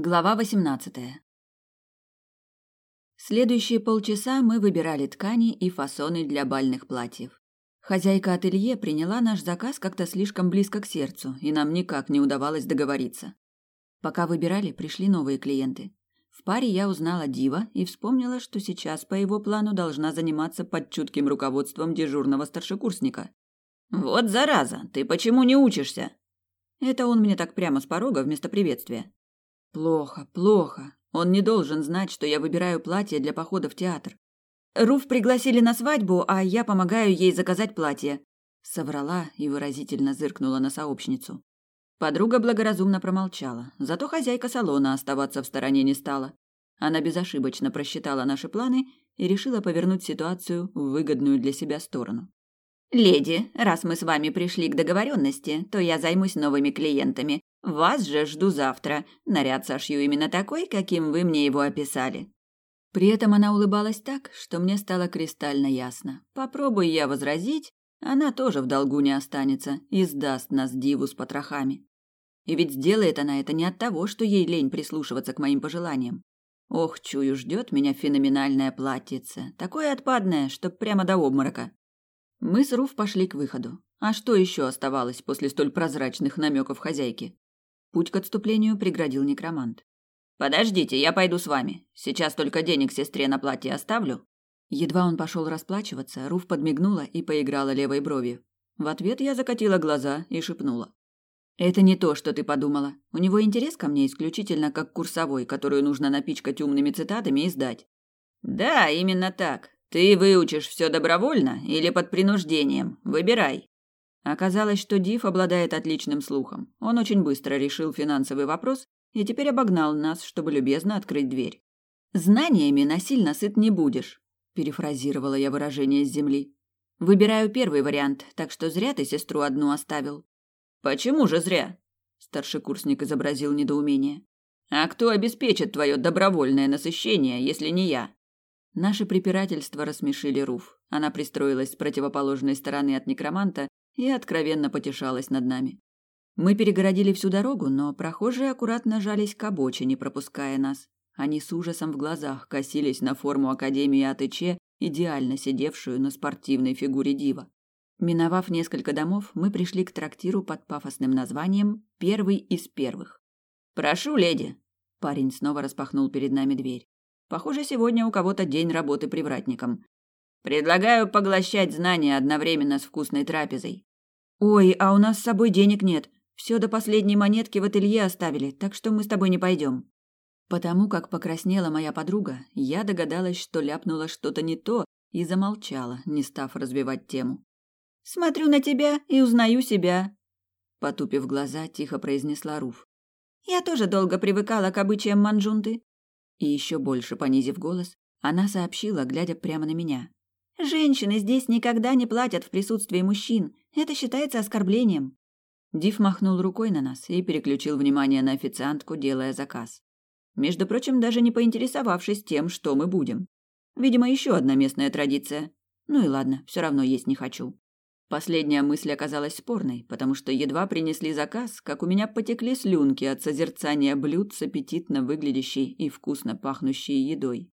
Глава 18. Следующие полчаса мы выбирали ткани и фасоны для бальных платьев. Хозяйка ателье приняла наш заказ как-то слишком близко к сердцу, и нам никак не удавалось договориться. Пока выбирали, пришли новые клиенты. В паре я узнала Дива и вспомнила, что сейчас по его плану должна заниматься под чутким руководством дежурного старшекурсника. «Вот зараза, ты почему не учишься?» Это он мне так прямо с порога вместо приветствия. Плохо, плохо. Он не должен знать, что я выбираю платье для похода в театр. Руф пригласили на свадьбу, а я помогаю ей заказать платье. Соврала и выразительно зыркнула на сообщницу. Подруга благоразумно промолчала, зато хозяйка салона оставаться в стороне не стала. Она безошибочно просчитала наши планы и решила повернуть ситуацию в выгодную для себя сторону. «Леди, раз мы с вами пришли к договоренности, то я займусь новыми клиентами, вас же жду завтра. Наряд сошью именно такой, каким вы мне его описали. При этом она улыбалась так, что мне стало кристально ясно. Попробуй я возразить, она тоже в долгу не останется и сдаст нас диву с потрохами. И ведь сделает она это не от того, что ей лень прислушиваться к моим пожеланиям. Ох, чую, ждет меня феноменальное платьице, такое отпадное, что прямо до обморока. Мы с Руф пошли к выходу. А что еще оставалось после столь прозрачных намеков хозяйки? Путь к отступлению преградил некромант. «Подождите, я пойду с вами. Сейчас только денег сестре на платье оставлю». Едва он пошел расплачиваться, Руф подмигнула и поиграла левой бровью. В ответ я закатила глаза и шепнула. «Это не то, что ты подумала. У него интерес ко мне исключительно как курсовой, которую нужно напичкать умными цитатами и сдать». «Да, именно так. Ты выучишь все добровольно или под принуждением. Выбирай». Оказалось, что Див обладает отличным слухом. Он очень быстро решил финансовый вопрос и теперь обогнал нас, чтобы любезно открыть дверь. «Знаниями насильно сыт не будешь», – перефразировала я выражение с земли. «Выбираю первый вариант, так что зря ты сестру одну оставил». «Почему же зря?» – старший изобразил недоумение. «А кто обеспечит твое добровольное насыщение, если не я?» Наши препирательства рассмешили Руф. Она пристроилась с противоположной стороны от некроманта и откровенно потешалась над нами. Мы перегородили всю дорогу, но прохожие аккуратно жались к обочине, пропуская нас. Они с ужасом в глазах косились на форму Академии АТЧ, идеально сидевшую на спортивной фигуре Дива. Миновав несколько домов, мы пришли к трактиру под пафосным названием «Первый из первых». «Прошу, леди!» Парень снова распахнул перед нами дверь. Похоже, сегодня у кого-то день работы привратником. «Предлагаю поглощать знания одновременно с вкусной трапезой. «Ой, а у нас с собой денег нет. Все до последней монетки в ателье оставили, так что мы с тобой не пойдем». Потому как покраснела моя подруга, я догадалась, что ляпнула что-то не то и замолчала, не став развивать тему. «Смотрю на тебя и узнаю себя», — потупив глаза, тихо произнесла Руф. «Я тоже долго привыкала к обычаям манжунты». И еще больше понизив голос, она сообщила, глядя прямо на меня. Женщины здесь никогда не платят в присутствии мужчин. Это считается оскорблением. Див махнул рукой на нас и переключил внимание на официантку, делая заказ. Между прочим, даже не поинтересовавшись тем, что мы будем. Видимо, еще одна местная традиция. Ну и ладно, все равно есть не хочу. Последняя мысль оказалась спорной, потому что едва принесли заказ, как у меня потекли слюнки от созерцания блюд с аппетитно выглядящей и вкусно пахнущей едой.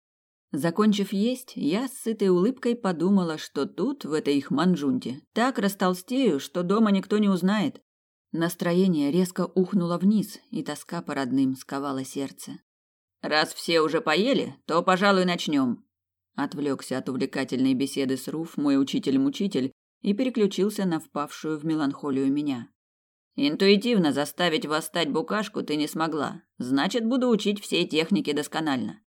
Закончив есть, я с сытой улыбкой подумала, что тут, в этой их манжунте, так растолстею, что дома никто не узнает. Настроение резко ухнуло вниз, и тоска по родным сковала сердце. «Раз все уже поели, то, пожалуй, начнем», Отвлекся от увлекательной беседы с Руф мой учитель-мучитель и переключился на впавшую в меланхолию меня. «Интуитивно заставить восстать букашку ты не смогла. Значит, буду учить все техники досконально.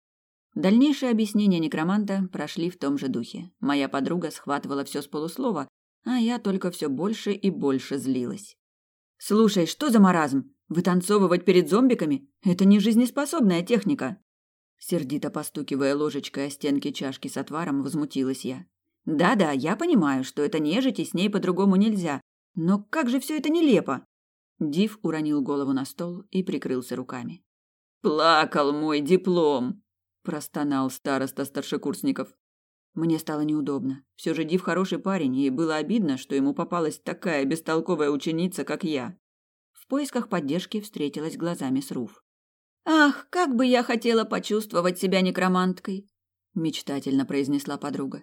Дальнейшие объяснения некроманта прошли в том же духе. Моя подруга схватывала все с полуслова, а я только все больше и больше злилась. «Слушай, что за маразм? Вытанцовывать перед зомбиками? Это не жизнеспособная техника!» Сердито постукивая ложечкой о стенки чашки с отваром, возмутилась я. «Да-да, я понимаю, что это нежить, и с ней по-другому нельзя. Но как же все это нелепо!» Див уронил голову на стол и прикрылся руками. «Плакал мой диплом!» Простонал староста старшекурсников. Мне стало неудобно. Все же Див хороший парень, и было обидно, что ему попалась такая бестолковая ученица, как я. В поисках поддержки встретилась глазами с Руф. Ах, как бы я хотела почувствовать себя некроманткой, мечтательно произнесла подруга.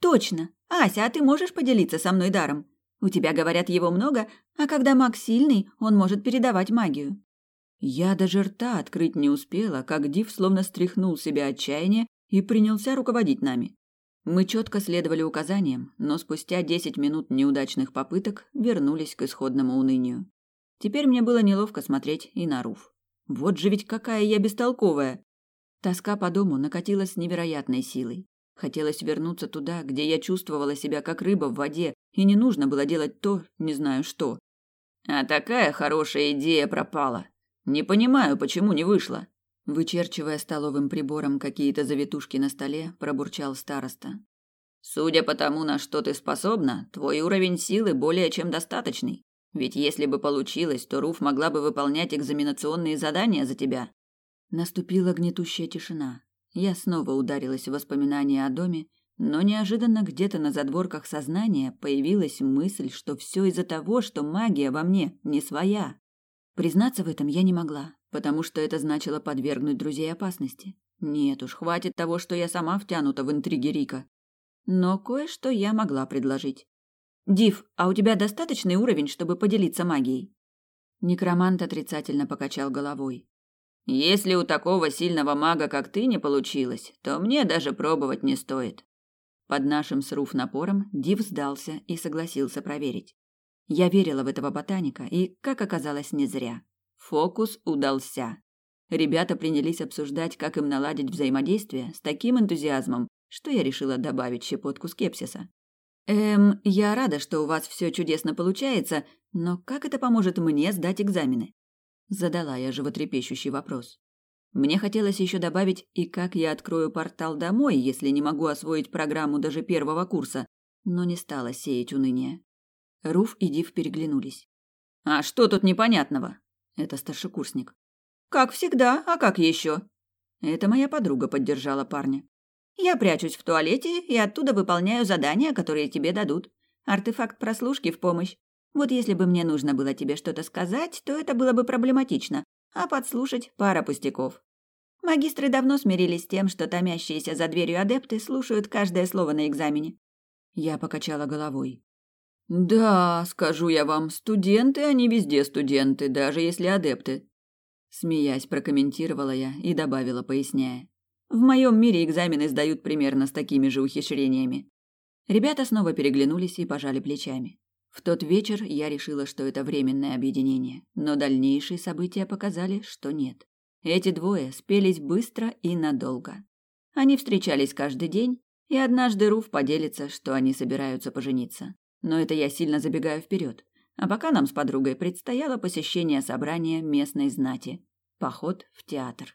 Точно. Ася, а ты можешь поделиться со мной даром? У тебя, говорят, его много, а когда маг сильный, он может передавать магию. Я даже рта открыть не успела, как Див словно стряхнул себя отчаяние и принялся руководить нами. Мы четко следовали указаниям, но спустя десять минут неудачных попыток вернулись к исходному унынию. Теперь мне было неловко смотреть и на Руф. Вот же ведь какая я бестолковая! Тоска по дому накатилась невероятной силой. Хотелось вернуться туда, где я чувствовала себя как рыба в воде, и не нужно было делать то, не знаю что. А такая хорошая идея пропала. Не понимаю, почему не вышла. Вычерчивая столовым прибором какие-то завитушки на столе, пробурчал староста. Судя по тому, на что ты способна, твой уровень силы более чем достаточный. Ведь если бы получилось, то Руф могла бы выполнять экзаменационные задания за тебя. Наступила гнетущая тишина. Я снова ударилась в воспоминания о доме, но неожиданно где-то на задворках сознания появилась мысль, что все из-за того, что магия во мне не своя. Признаться в этом я не могла, потому что это значило подвергнуть друзей опасности. Нет уж, хватит того, что я сама втянута в интриги Рика. Но кое-что я могла предложить. «Див, а у тебя достаточный уровень, чтобы поделиться магией?» Некромант отрицательно покачал головой. «Если у такого сильного мага, как ты, не получилось, то мне даже пробовать не стоит». Под нашим сруф напором Див сдался и согласился проверить. Я верила в этого ботаника, и, как оказалось, не зря. Фокус удался. Ребята принялись обсуждать, как им наладить взаимодействие с таким энтузиазмом, что я решила добавить щепотку скепсиса. «Эм, я рада, что у вас все чудесно получается, но как это поможет мне сдать экзамены?» Задала я животрепещущий вопрос. Мне хотелось еще добавить, и как я открою портал домой, если не могу освоить программу даже первого курса, но не стала сеять уныние. Руф и Див переглянулись. «А что тут непонятного?» Это старшекурсник. «Как всегда, а как еще?» Это моя подруга поддержала парня. «Я прячусь в туалете и оттуда выполняю задания, которые тебе дадут. Артефакт прослушки в помощь. Вот если бы мне нужно было тебе что-то сказать, то это было бы проблематично, а подслушать – пара пустяков. Магистры давно смирились с тем, что томящиеся за дверью адепты слушают каждое слово на экзамене. Я покачала головой. Да, скажу я вам, студенты, они везде студенты, даже если адепты. Смеясь, прокомментировала я и добавила, поясняя. В моем мире экзамены сдают примерно с такими же ухищрениями. Ребята снова переглянулись и пожали плечами. В тот вечер я решила, что это временное объединение, но дальнейшие события показали, что нет. Эти двое спелись быстро и надолго. Они встречались каждый день, и однажды Руф поделится, что они собираются пожениться. Но это я сильно забегаю вперед. А пока нам с подругой предстояло посещение собрания местной знати. Поход в театр.